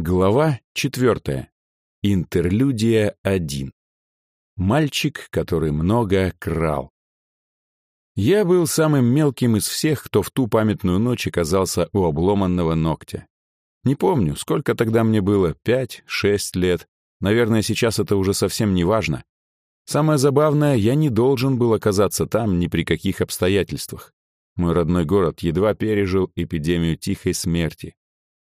Глава четвертая. Интерлюдия 1. Мальчик, который много крал. Я был самым мелким из всех, кто в ту памятную ночь оказался у обломанного ногтя. Не помню, сколько тогда мне было, пять, шесть лет. Наверное, сейчас это уже совсем не важно. Самое забавное, я не должен был оказаться там ни при каких обстоятельствах. Мой родной город едва пережил эпидемию тихой смерти.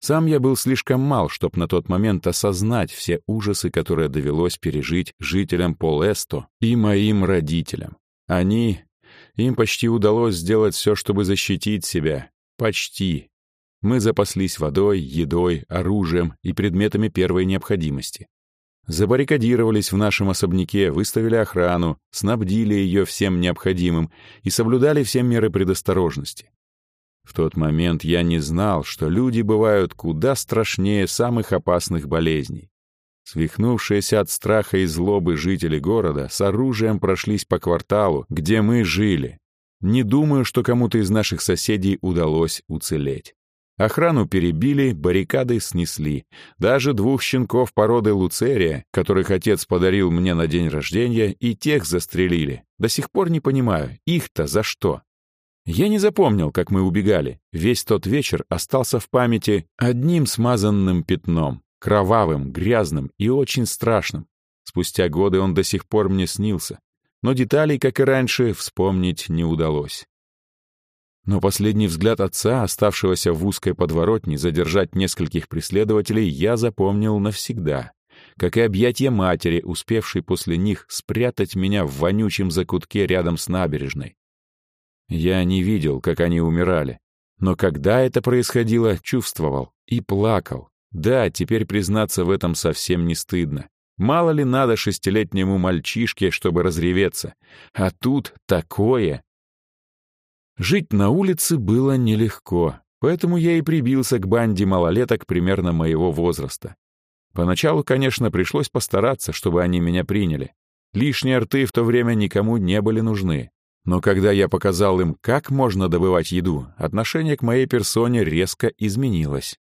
Сам я был слишком мал, чтобы на тот момент осознать все ужасы, которые довелось пережить жителям Полесто и моим родителям. Они... Им почти удалось сделать все, чтобы защитить себя. Почти. Мы запаслись водой, едой, оружием и предметами первой необходимости. Забаррикадировались в нашем особняке, выставили охрану, снабдили ее всем необходимым и соблюдали все меры предосторожности. В тот момент я не знал, что люди бывают куда страшнее самых опасных болезней. Свихнувшиеся от страха и злобы жители города с оружием прошлись по кварталу, где мы жили. Не думаю, что кому-то из наших соседей удалось уцелеть. Охрану перебили, баррикады снесли. Даже двух щенков породы Луцерия, которых отец подарил мне на день рождения, и тех застрелили. До сих пор не понимаю, их-то за что? Я не запомнил, как мы убегали. Весь тот вечер остался в памяти одним смазанным пятном, кровавым, грязным и очень страшным. Спустя годы он до сих пор мне снился, но деталей, как и раньше, вспомнить не удалось. Но последний взгляд отца, оставшегося в узкой подворотне, задержать нескольких преследователей, я запомнил навсегда. Как и объятия матери, успевшей после них спрятать меня в вонючем закутке рядом с набережной. Я не видел, как они умирали. Но когда это происходило, чувствовал и плакал. Да, теперь признаться в этом совсем не стыдно. Мало ли надо шестилетнему мальчишке, чтобы разреветься. А тут такое. Жить на улице было нелегко, поэтому я и прибился к банде малолеток примерно моего возраста. Поначалу, конечно, пришлось постараться, чтобы они меня приняли. Лишние рты в то время никому не были нужны. Но когда я показал им, как можно добывать еду, отношение к моей персоне резко изменилось.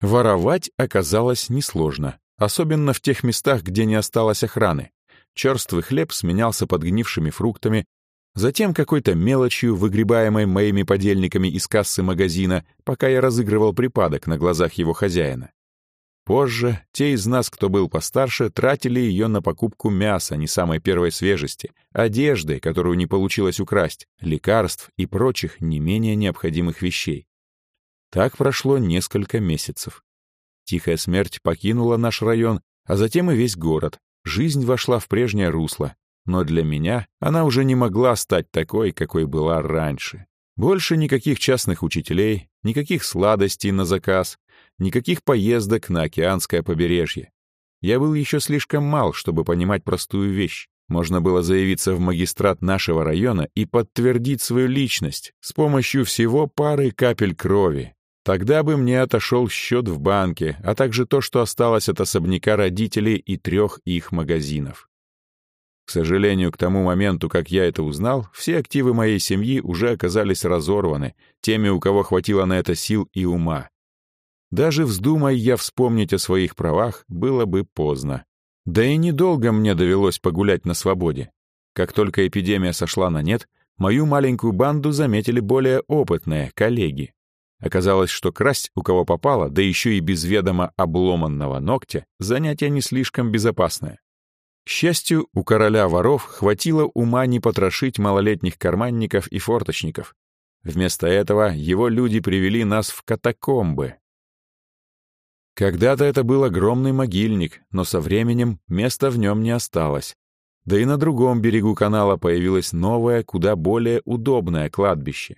Воровать оказалось несложно, особенно в тех местах, где не осталось охраны. Черствый хлеб сменялся подгнившими фруктами, затем какой-то мелочью, выгребаемой моими подельниками из кассы магазина, пока я разыгрывал припадок на глазах его хозяина. Позже те из нас, кто был постарше, тратили ее на покупку мяса не самой первой свежести, одежды, которую не получилось украсть, лекарств и прочих не менее необходимых вещей. Так прошло несколько месяцев. Тихая смерть покинула наш район, а затем и весь город. Жизнь вошла в прежнее русло, но для меня она уже не могла стать такой, какой была раньше. Больше никаких частных учителей, никаких сладостей на заказ, Никаких поездок на океанское побережье. Я был еще слишком мал, чтобы понимать простую вещь. Можно было заявиться в магистрат нашего района и подтвердить свою личность с помощью всего пары капель крови. Тогда бы мне отошел счет в банке, а также то, что осталось от особняка родителей и трех их магазинов. К сожалению, к тому моменту, как я это узнал, все активы моей семьи уже оказались разорваны теми, у кого хватило на это сил и ума. Даже вздумай я вспомнить о своих правах, было бы поздно. Да и недолго мне довелось погулять на свободе. Как только эпидемия сошла на нет, мою маленькую банду заметили более опытные коллеги. Оказалось, что красть у кого попало, да еще и без ведома обломанного ногтя, занятие не слишком безопасное. К счастью, у короля воров хватило ума не потрошить малолетних карманников и форточников. Вместо этого его люди привели нас в катакомбы, когда-то это был огромный могильник, но со временем места в нем не осталось. Да и на другом берегу канала появилось новое, куда более удобное кладбище.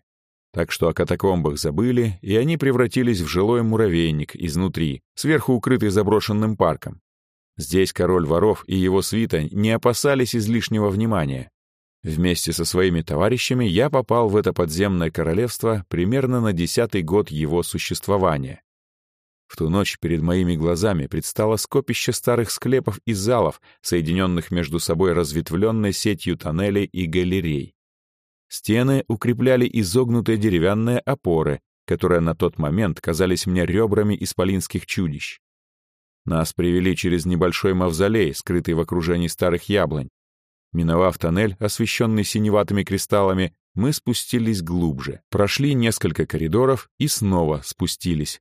Так что о катакомбах забыли, и они превратились в жилой муравейник изнутри, сверху укрытый заброшенным парком. Здесь король воров и его свита не опасались излишнего внимания. Вместе со своими товарищами я попал в это подземное королевство примерно на десятый год его существования. В ту ночь перед моими глазами предстало скопище старых склепов и залов, соединенных между собой разветвленной сетью тоннелей и галерей. Стены укрепляли изогнутые деревянные опоры, которые на тот момент казались мне ребрами исполинских чудищ. Нас привели через небольшой мавзолей, скрытый в окружении старых яблонь. Миновав тоннель, освещенный синеватыми кристаллами, мы спустились глубже, прошли несколько коридоров и снова спустились.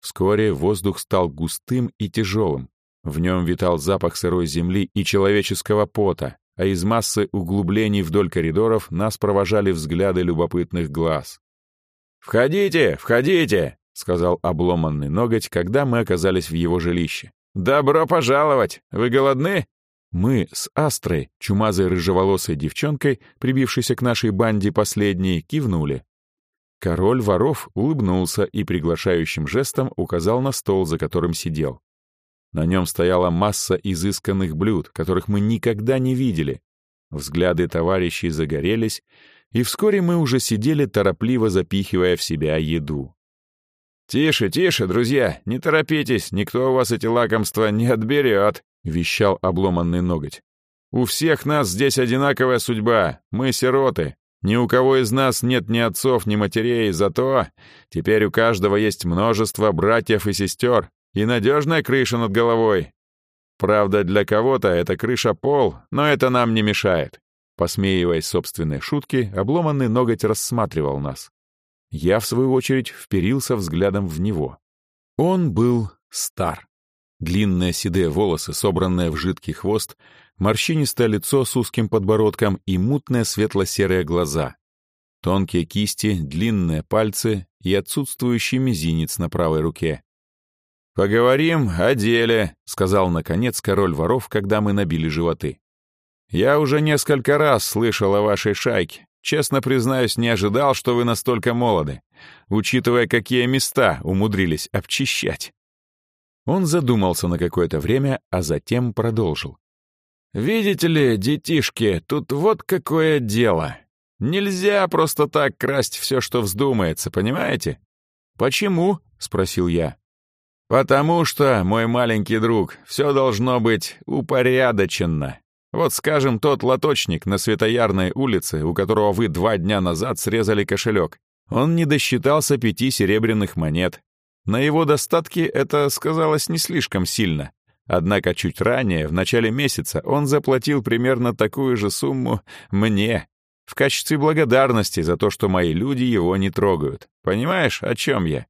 Вскоре воздух стал густым и тяжелым. В нем витал запах сырой земли и человеческого пота, а из массы углублений вдоль коридоров нас провожали взгляды любопытных глаз. «Входите, входите!» — сказал обломанный ноготь, когда мы оказались в его жилище. «Добро пожаловать! Вы голодны?» Мы с Астрой, чумазой рыжеволосой девчонкой, прибившейся к нашей банде последней, кивнули. Король воров улыбнулся и приглашающим жестом указал на стол, за которым сидел. На нем стояла масса изысканных блюд, которых мы никогда не видели. Взгляды товарищей загорелись, и вскоре мы уже сидели, торопливо запихивая в себя еду. «Тише, тише, друзья, не торопитесь, никто у вас эти лакомства не отберет», — вещал обломанный ноготь. «У всех нас здесь одинаковая судьба, мы сироты. Ни у кого из нас нет ни отцов, ни матерей, зато теперь у каждого есть множество братьев и сестер и надежная крыша над головой. Правда, для кого-то это крыша пол, но это нам не мешает». Посмеиваясь собственной шутки, обломанный ноготь рассматривал нас. Я, в свою очередь, вперился взглядом в него. Он был стар. Длинные седые волосы, собранные в жидкий хвост, морщинистое лицо с узким подбородком и мутные светло-серые глаза. Тонкие кисти, длинные пальцы и отсутствующий мизинец на правой руке. «Поговорим о деле», — сказал, наконец, король воров, когда мы набили животы. «Я уже несколько раз слышал о вашей шайке. Честно признаюсь, не ожидал, что вы настолько молоды, учитывая, какие места умудрились обчищать». Он задумался на какое-то время, а затем продолжил. «Видите ли, детишки, тут вот какое дело. Нельзя просто так красть все, что вздумается, понимаете?» «Почему?» — спросил я. «Потому что, мой маленький друг, все должно быть упорядочено. Вот, скажем, тот лоточник на Светоярной улице, у которого вы два дня назад срезали кошелек. Он не досчитался пяти серебряных монет, на его достатки это сказалось не слишком сильно. Однако чуть ранее, в начале месяца, он заплатил примерно такую же сумму мне, в качестве благодарности за то, что мои люди его не трогают. Понимаешь, о чем я?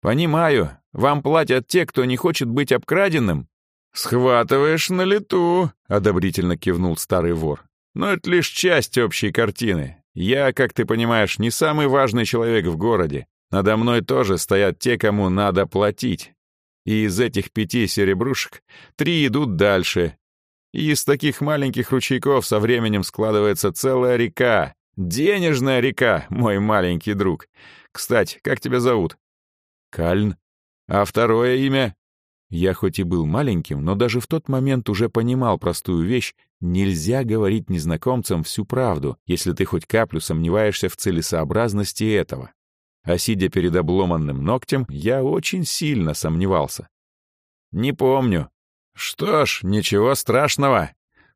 Понимаю. Вам платят те, кто не хочет быть обкраденным. Схватываешь на лету, одобрительно кивнул старый вор. Но это лишь часть общей картины. Я, как ты понимаешь, не самый важный человек в городе. Надо мной тоже стоят те, кому надо платить. И из этих пяти серебрушек три идут дальше. И из таких маленьких ручейков со временем складывается целая река. Денежная река, мой маленький друг. Кстати, как тебя зовут? Кальн. А второе имя? Я хоть и был маленьким, но даже в тот момент уже понимал простую вещь. Нельзя говорить незнакомцам всю правду, если ты хоть каплю сомневаешься в целесообразности этого а сидя перед обломанным ногтем, я очень сильно сомневался. «Не помню». «Что ж, ничего страшного.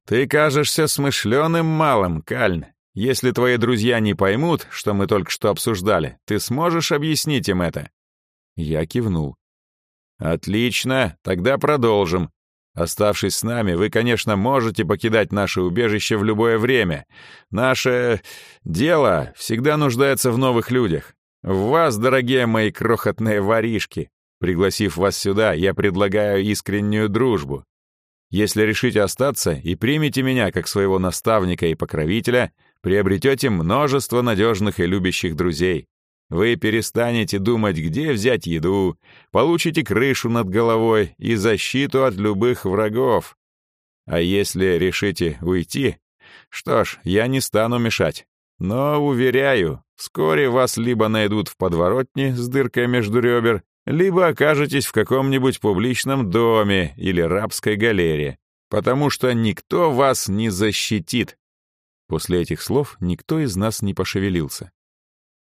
Ты кажешься смышленым малым, Кальн. Если твои друзья не поймут, что мы только что обсуждали, ты сможешь объяснить им это?» Я кивнул. «Отлично, тогда продолжим. Оставшись с нами, вы, конечно, можете покидать наше убежище в любое время. Наше дело всегда нуждается в новых людях. Вас, дорогие мои крохотные воришки, пригласив вас сюда, я предлагаю искреннюю дружбу. Если решите остаться и примете меня как своего наставника и покровителя, приобретете множество надежных и любящих друзей. Вы перестанете думать, где взять еду, получите крышу над головой и защиту от любых врагов. А если решите уйти, что ж, я не стану мешать. Но, уверяю, вскоре вас либо найдут в подворотне с дыркой между ребер, либо окажетесь в каком-нибудь публичном доме или рабской галере, потому что никто вас не защитит. После этих слов никто из нас не пошевелился.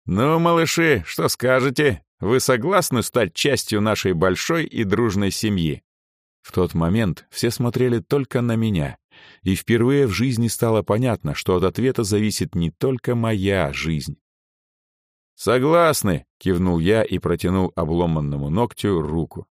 «Ну, малыши, что скажете? Вы согласны стать частью нашей большой и дружной семьи?» В тот момент все смотрели только на меня, и впервые в жизни стало понятно, что от ответа зависит не только моя жизнь. «Согласны», — кивнул я и протянул обломанному ногтю руку.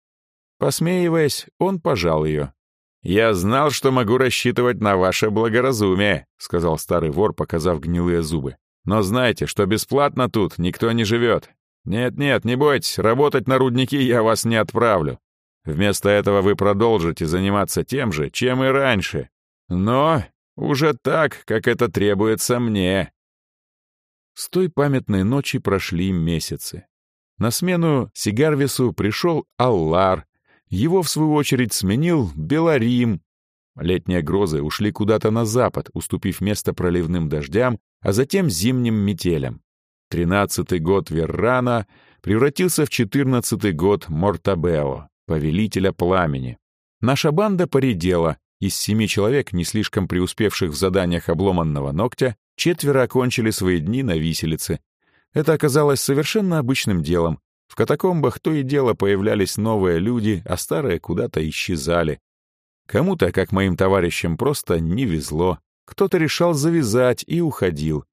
Посмеиваясь, он пожал ее. «Я знал, что могу рассчитывать на ваше благоразумие», — сказал старый вор, показав гнилые зубы. «Но знайте, что бесплатно тут никто не живет. Нет-нет, не бойтесь, работать на рудники я вас не отправлю. Вместо этого вы продолжите заниматься тем же, чем и раньше. Но уже так, как это требуется мне». С той памятной ночи прошли месяцы. На смену Сигарвису пришел Аллар, его, в свою очередь, сменил Беларим. Летние грозы ушли куда-то на запад, уступив место проливным дождям, а затем зимним метелям. Тринадцатый год Веррана превратился в четырнадцатый год Мортабео, повелителя пламени. Наша банда поредела. Из семи человек, не слишком преуспевших в заданиях обломанного ногтя, четверо окончили свои дни на виселице. Это оказалось совершенно обычным делом, в катакомбах то и дело появлялись новые люди, а старые куда-то исчезали. Кому-то, как моим товарищам, просто не везло. Кто-то решал завязать и уходил.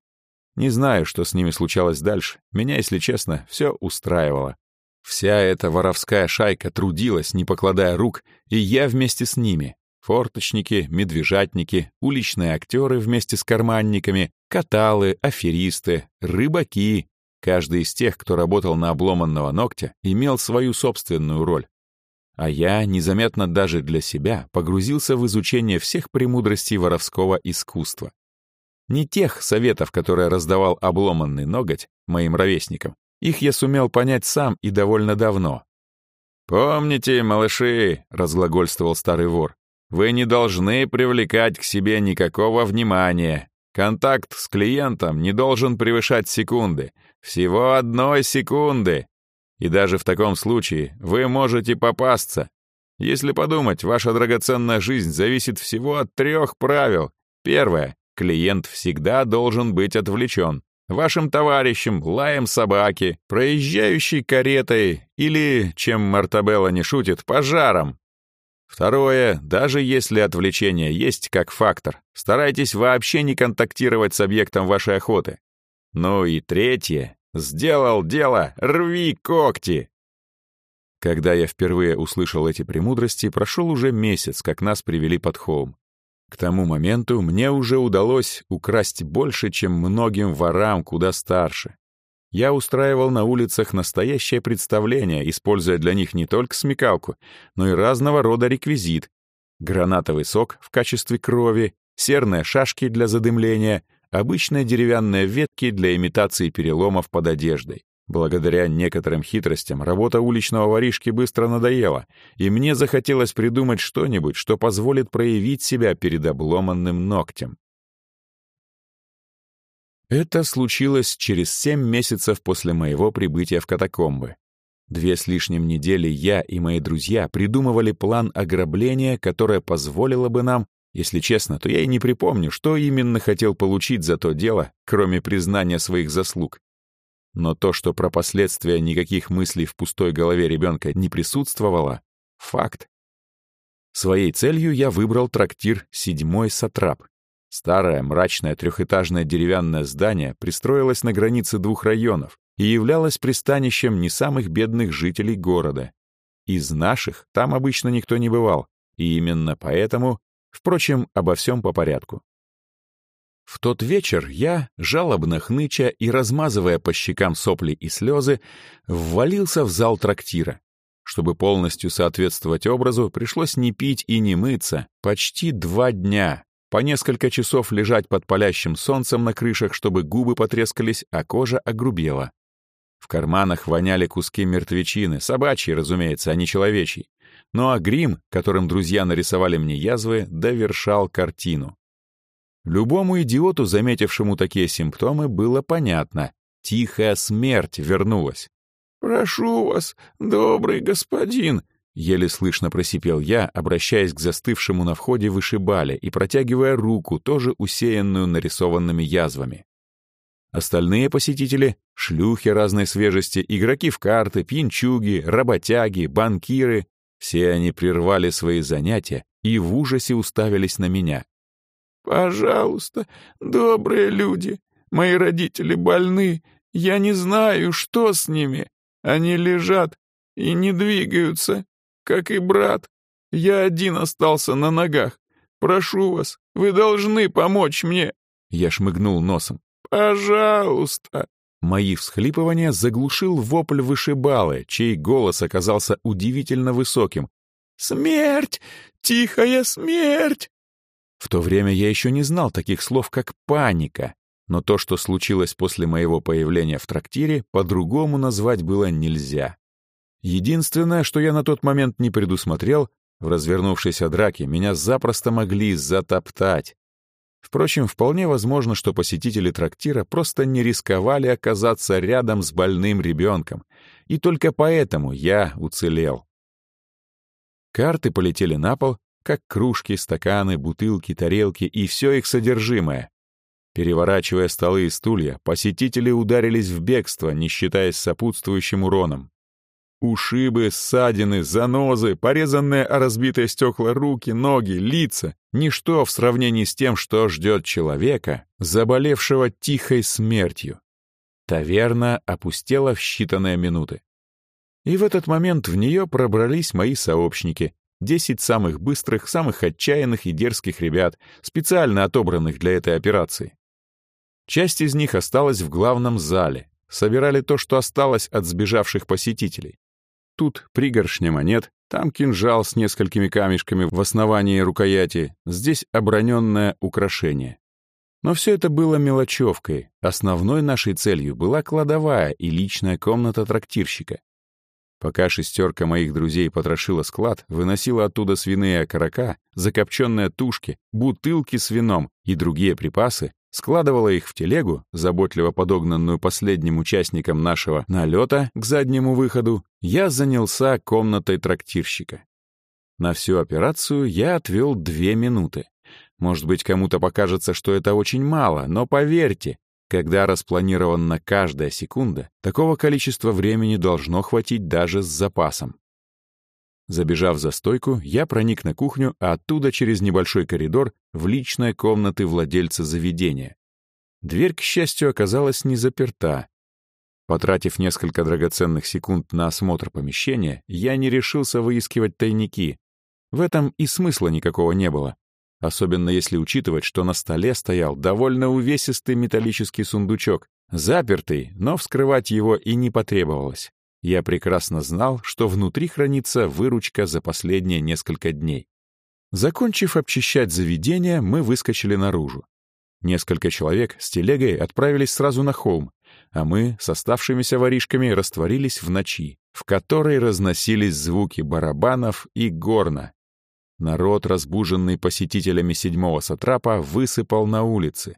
Не знаю, что с ними случалось дальше. Меня, если честно, все устраивало. Вся эта воровская шайка трудилась, не покладая рук, и я вместе с ними. Форточники, медвежатники, уличные актеры вместе с карманниками, каталы, аферисты, рыбаки, Каждый из тех, кто работал на обломанного ногтя, имел свою собственную роль. А я, незаметно даже для себя, погрузился в изучение всех премудростей воровского искусства. Не тех советов, которые раздавал обломанный ноготь моим ровесникам. Их я сумел понять сам и довольно давно. «Помните, малыши», — разглагольствовал старый вор, «вы не должны привлекать к себе никакого внимания. Контакт с клиентом не должен превышать секунды. Всего одной секунды. И даже в таком случае вы можете попасться. Если подумать, ваша драгоценная жизнь зависит всего от трех правил. Первое. Клиент всегда должен быть отвлечен. Вашим товарищем, лаем собаки, проезжающей каретой или, чем Мартабелла не шутит, пожаром. Второе, даже если отвлечение есть как фактор, старайтесь вообще не контактировать с объектом вашей охоты. Ну и третье, сделал дело, рви когти. Когда я впервые услышал эти премудрости, прошел уже месяц, как нас привели под холм. К тому моменту мне уже удалось украсть больше, чем многим ворам куда старше я устраивал на улицах настоящее представление, используя для них не только смекалку, но и разного рода реквизит. Гранатовый сок в качестве крови, серные шашки для задымления, обычные деревянные ветки для имитации переломов под одеждой. Благодаря некоторым хитростям работа уличного воришки быстро надоела, и мне захотелось придумать что-нибудь, что позволит проявить себя перед обломанным ногтем. Это случилось через семь месяцев после моего прибытия в катакомбы. Две с лишним недели я и мои друзья придумывали план ограбления, которое позволило бы нам, если честно, то я и не припомню, что именно хотел получить за то дело, кроме признания своих заслуг. Но то, что про последствия никаких мыслей в пустой голове ребенка не присутствовало — факт. Своей целью я выбрал трактир «Седьмой сатрап», Старое, мрачное трехэтажное деревянное здание пристроилось на границе двух районов и являлось пристанищем не самых бедных жителей города. Из наших там обычно никто не бывал, и именно поэтому, впрочем, обо всем по порядку. В тот вечер я, жалобно хныча и размазывая по щекам сопли и слезы, ввалился в зал трактира. Чтобы полностью соответствовать образу, пришлось не пить и не мыться почти два дня, по несколько часов лежать под палящим солнцем на крышах, чтобы губы потрескались, а кожа огрубела. В карманах воняли куски мертвечины, собачьи, разумеется, а не человечьи. Ну а грим, которым друзья нарисовали мне язвы, довершал картину. Любому идиоту, заметившему такие симптомы, было понятно. Тихая смерть вернулась. «Прошу вас, добрый господин», Еле слышно просипел я, обращаясь к застывшему на входе вышибале и протягивая руку, тоже усеянную нарисованными язвами. Остальные посетители — шлюхи разной свежести, игроки в карты, пьянчуги, работяги, банкиры — все они прервали свои занятия и в ужасе уставились на меня. «Пожалуйста, добрые люди, мои родители больны, я не знаю, что с ними. Они лежат и не двигаются. Как и брат. Я один остался на ногах. Прошу вас, вы должны помочь мне!» Я шмыгнул носом. «Пожалуйста!» Мои всхлипывания заглушил вопль вышибалы, чей голос оказался удивительно высоким. «Смерть! Тихая смерть!» В то время я еще не знал таких слов, как «паника», но то, что случилось после моего появления в трактире, по-другому назвать было нельзя. Единственное, что я на тот момент не предусмотрел, в развернувшейся драке меня запросто могли затоптать. Впрочем, вполне возможно, что посетители трактира просто не рисковали оказаться рядом с больным ребенком, и только поэтому я уцелел. Карты полетели на пол, как кружки, стаканы, бутылки, тарелки и все их содержимое. Переворачивая столы и стулья, посетители ударились в бегство, не считаясь сопутствующим уроном. Ушибы, ссадины, занозы, порезанные о разбитые стекла руки, ноги, лица — ничто в сравнении с тем, что ждет человека, заболевшего тихой смертью. Таверна опустела в считанные минуты. И в этот момент в нее пробрались мои сообщники, десять самых быстрых, самых отчаянных и дерзких ребят, специально отобранных для этой операции. Часть из них осталась в главном зале, собирали то, что осталось от сбежавших посетителей. Тут пригоршня монет, там кинжал с несколькими камешками в основании рукояти, здесь оброненное украшение. Но все это было мелочевкой. Основной нашей целью была кладовая и личная комната трактирщика. Пока шестерка моих друзей потрошила склад, выносила оттуда свиные окорока, закопченные тушки, бутылки с вином и другие припасы, складывала их в телегу, заботливо подогнанную последним участником нашего налета к заднему выходу, я занялся комнатой трактирщика. На всю операцию я отвел две минуты. Может быть, кому-то покажется, что это очень мало, но поверьте, когда распланирована каждая секунда, такого количества времени должно хватить даже с запасом. Забежав за стойку, я проник на кухню, а оттуда через небольшой коридор в личные комнаты владельца заведения. Дверь, к счастью, оказалась не заперта. Потратив несколько драгоценных секунд на осмотр помещения, я не решился выискивать тайники. В этом и смысла никакого не было. Особенно если учитывать, что на столе стоял довольно увесистый металлический сундучок, запертый, но вскрывать его и не потребовалось. Я прекрасно знал, что внутри хранится выручка за последние несколько дней. Закончив обчищать заведение, мы выскочили наружу. Несколько человек с телегой отправились сразу на холм, а мы с оставшимися воришками растворились в ночи, в которой разносились звуки барабанов и горна. Народ, разбуженный посетителями седьмого сатрапа, высыпал на улицы.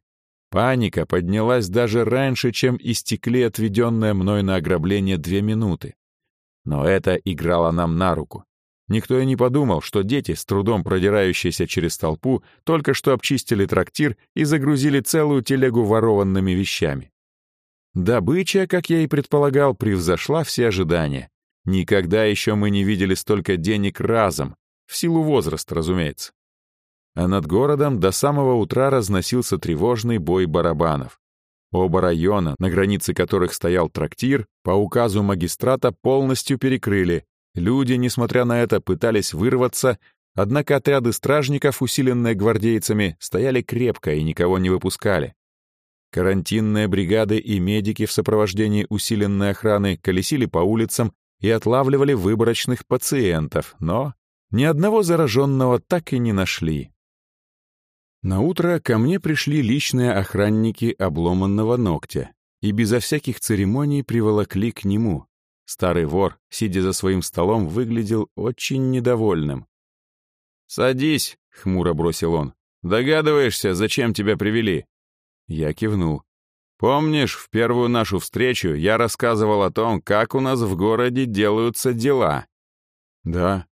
Паника поднялась даже раньше, чем истекли отведенные мной на ограбление две минуты. Но это играло нам на руку. Никто и не подумал, что дети, с трудом продирающиеся через толпу, только что обчистили трактир и загрузили целую телегу ворованными вещами. Добыча, как я и предполагал, превзошла все ожидания. Никогда еще мы не видели столько денег разом, в силу возраста, разумеется а над городом до самого утра разносился тревожный бой барабанов. Оба района, на границе которых стоял трактир, по указу магистрата полностью перекрыли. Люди, несмотря на это, пытались вырваться, однако отряды стражников, усиленные гвардейцами, стояли крепко и никого не выпускали. Карантинные бригады и медики в сопровождении усиленной охраны колесили по улицам и отлавливали выборочных пациентов, но ни одного зараженного так и не нашли. На утро ко мне пришли личные охранники обломанного ногтя и безо всяких церемоний приволокли к нему. Старый вор, сидя за своим столом, выглядел очень недовольным. «Садись», — хмуро бросил он. «Догадываешься, зачем тебя привели?» Я кивнул. «Помнишь, в первую нашу встречу я рассказывал о том, как у нас в городе делаются дела?» «Да»,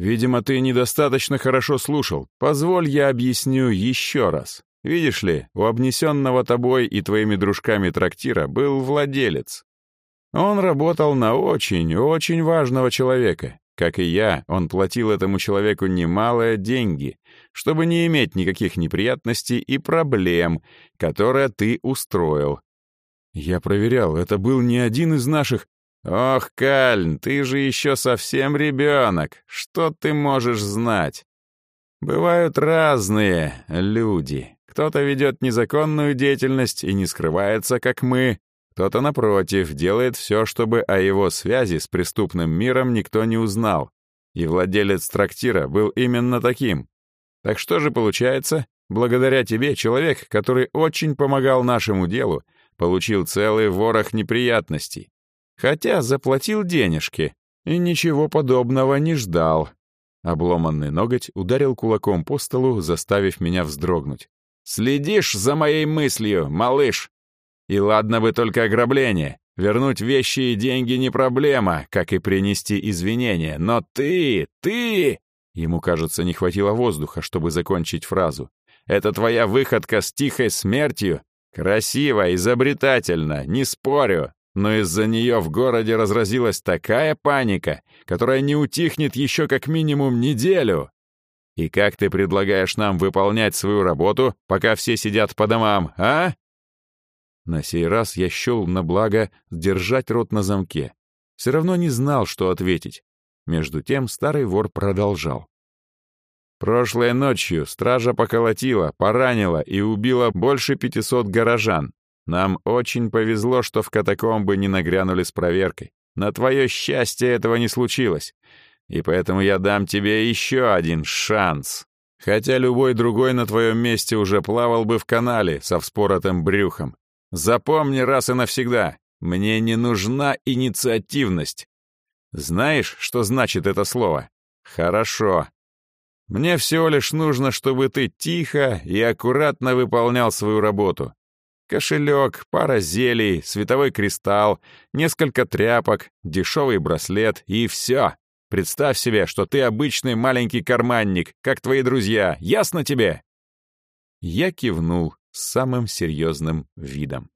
Видимо, ты недостаточно хорошо слушал. Позволь я объясню еще раз. Видишь ли, у обнесенного тобой и твоими дружками трактира был владелец. Он работал на очень-очень важного человека. Как и я, он платил этому человеку немалые деньги, чтобы не иметь никаких неприятностей и проблем, которые ты устроил. Я проверял, это был не один из наших... Ох, Кальн, ты же еще совсем ребенок. Что ты можешь знать? Бывают разные люди. Кто-то ведет незаконную деятельность и не скрывается, как мы. Кто-то, напротив, делает все, чтобы о его связи с преступным миром никто не узнал. И владелец трактира был именно таким. Так что же получается? Благодаря тебе человек, который очень помогал нашему делу, получил целый ворох неприятностей. Хотя заплатил денежки и ничего подобного не ждал. Обломанный ноготь ударил кулаком по столу, заставив меня вздрогнуть. «Следишь за моей мыслью, малыш? И ладно бы только ограбление. Вернуть вещи и деньги не проблема, как и принести извинения. Но ты, ты...» Ему, кажется, не хватило воздуха, чтобы закончить фразу. «Это твоя выходка с тихой смертью? Красиво, изобретательно, не спорю. Но из-за нее в городе разразилась такая паника, которая не утихнет еще как минимум неделю. И как ты предлагаешь нам выполнять свою работу, пока все сидят по домам, а? На сей раз я счел на благо держать рот на замке. Все равно не знал, что ответить. Между тем старый вор продолжал. Прошлой ночью стража поколотила, поранила и убила больше 500 горожан. Нам очень повезло, что в катакомбы не нагрянули с проверкой. На твое счастье этого не случилось. И поэтому я дам тебе еще один шанс. Хотя любой другой на твоем месте уже плавал бы в канале со вспоротым брюхом. Запомни раз и навсегда, мне не нужна инициативность. Знаешь, что значит это слово? Хорошо. Мне всего лишь нужно, чтобы ты тихо и аккуратно выполнял свою работу. Кошелек, пара зелий, световой кристалл, несколько тряпок, дешевый браслет и все. Представь себе, что ты обычный маленький карманник, как твои друзья. Ясно тебе?» Я кивнул с самым серьезным видом.